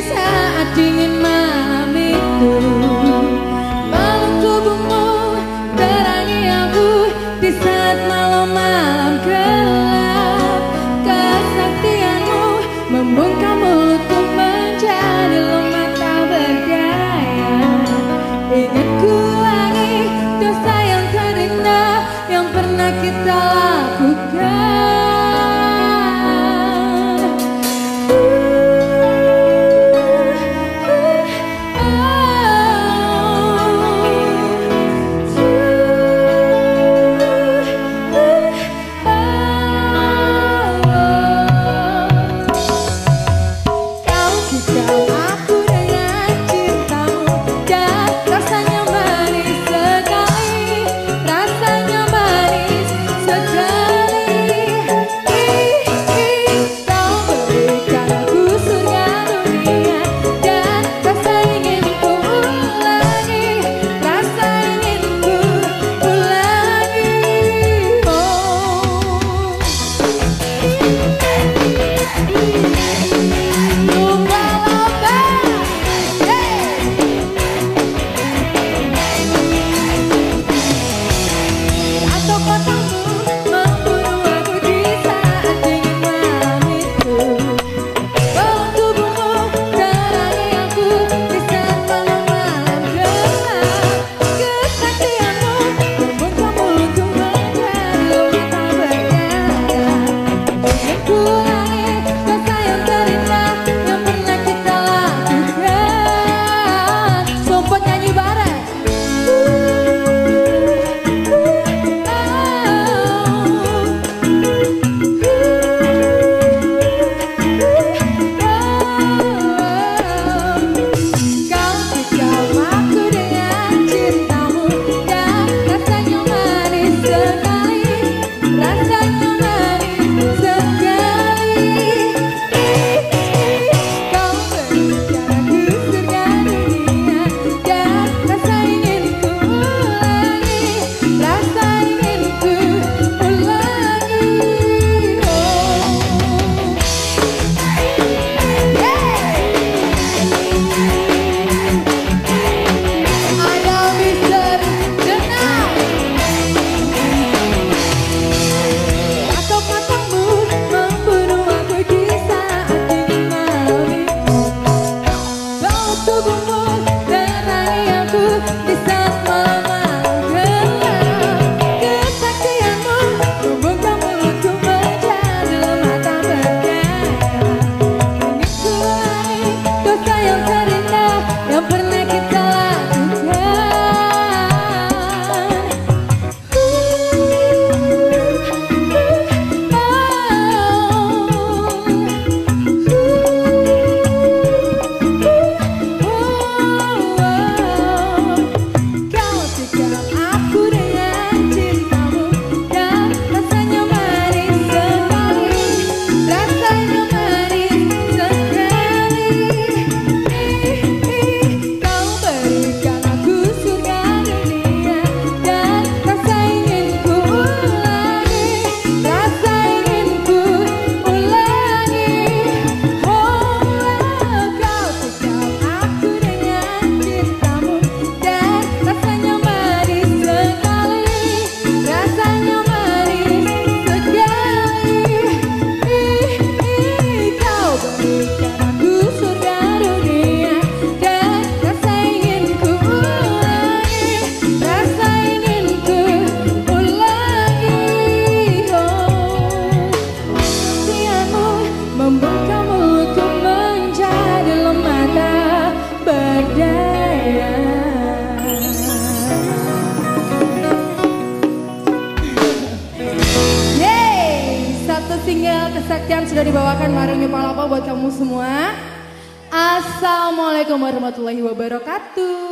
saat dingin malam kesaktian sudah dibawakan Marungnya Palapa buat kamu semua. Assalamualaikum warahmatullahi wabarakatuh.